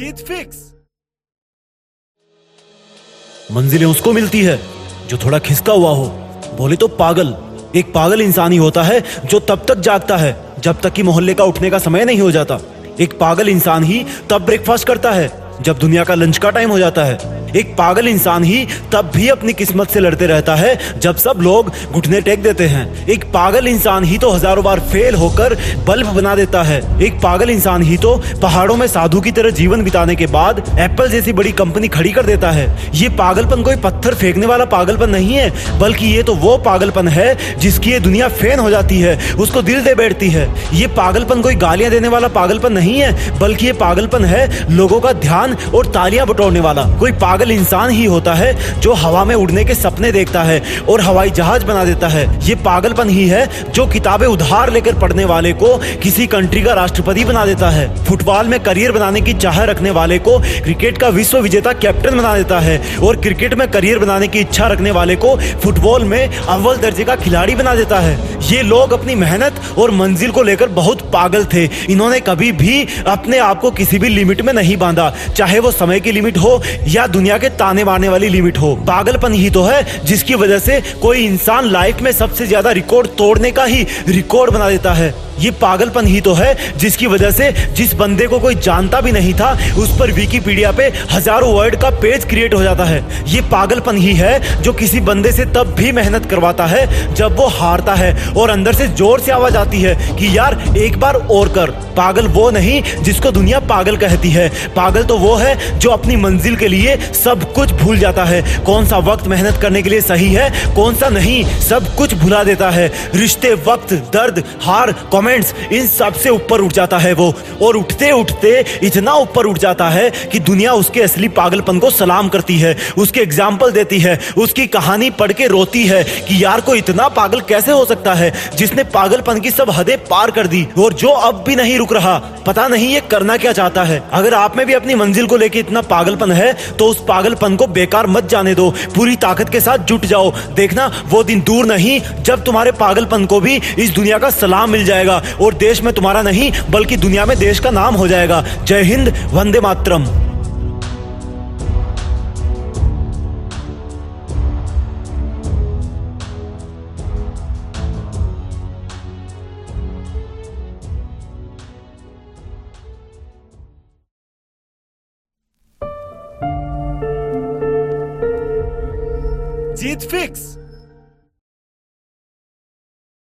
जीत fix. मंजिलें उसको मिलती है, जो थोड़ा खिसका हुआ हो। बोले तो पागल, एक पागल इंसान ही होता है, जो तब तक जागता है, जब तक कि मोहल्ले का उठने का समय नहीं हो जाता। एक पागल इंसान ही तब ब्रेकफास्ट करता है। जब दुनिया का लंच का टाइम हो जाता है। एक पागल इंसान ही तब भी अपनी किस्मत से लड़ते रहता है, जब सब लोग घुटने टेक देते हैं। एक पागल इंसान ही तो हज़ारों बार फेल होकर बल्ब बना देता है। एक पागल इंसान ही तो पहाड़ों में साधु की तरह जीवन बिताने के बाद एप्पल जैसी बड़ी कंपनी खड़ी कर देता है। ये पागलपन कोई पत्थर फेंकने वाला पागलपन नहीं है, बल्कि ये तो वो पागलपन है जिसकी ये दुनिया फ़ैन हो जाती है, उसको दिल दे बैठती है। ये पागलपन कोई गालियाँ देने वाला पागलपन नहीं है, बल्कि ये पागलपन है लोगों का ध्यान और तालियाँ बटोरने वाला। कोई पागल इंसान ही होता है जो हवा में उड़ने के सपने देखता है और हवाई जहाज़ बना देता है। ये पागलपन ही है जो किताबें उधार लेकर पढ़ने वाले को किसी कंट्री का राष्ट्रपति बना देता है। फुटबॉल में करियर बनाने की चाह रखने वाले को क्रिकेट का विश्व विजेता कैप्टन बना देता है और क्रिकेट में करियर बनाने की इच्छा रखने वाले को फुटबॉल में अव्वल दर्जे का खिलाड़ी बना देता है। ये लोग अपनी मेहनत और मंजिल को लेकर बहुत पागल थे। इन्होंने कभी भी अपने आप को किसी भी लिमिट में नहीं बांधा। चाहे वो समय की लिमिट हो या दुनिया के ताने मारने वाली लिमिट हो। पागलपन ही तो है, जिसकी वजह से कोई इंसान लाइफ में सबसे ज़्यादा रिकॉर्ड तोड़ने का ही रिकॉर्ड बना देता है। ये पागलपन ही तो है, जिसकी वजह से जिस बंदे को कोई जानता भी नहीं था, उस पर विकीपीडिया पे हज़ारों वर्ड का पेज क्रिएट हो जाता है। ये पागलपन ही है, जो किसी बंदे से तब भी मेहनत करवाता है, जब वो हारता है और अंदर से ज़ोर से आवाज़ आती है कि यार, एक बार और कर। पागल वो नहीं जिसको दुनिया पागल कहती है। पागल तो वो है जो अपनी मंजिल के लिए सब कुछ भूल जाता है। कौन सा वक्त मेहनत करने के लिए सही है, कौन सा नहीं, सब कुछ भुला देता है। रिश्ते, वक्त, दर्द, हार कॉमेंट कमेंट्स इन सबसे ऊपर उठ जाता है वो। और उठते उठते इतना ऊपर उठ जाता है कि दुनिया उसके असली पागलपन को सलाम करती है। उसके एग्ज़ाम्पल देती है। उसकी कहानी पढ़ के रोती है कि यार को इतना पागल कैसे हो सकता है? जिसने पागलपन की सब हदें पार कर दी और जो अब भी नहीं रुक रहा। पता नहीं ये करना क्या चाहता है। अगर आप में भी अपनी मंजिल को लेकर इतना पागलपन है तो उस पागलपन को बेकार मत जाने दो। पूरी ताकत के साथ जुट जाओ। देखना, वो दिन दूर नहीं, जब तुम्हारे पागलपन को भी इस दुनिया का सलाम मिल जाएगा और देश में तुम्हारा नहीं, बल्कि दुनिया में देश का नाम हो जाएगा। जय हिंद, वंदे मातरम। जीत फिक्स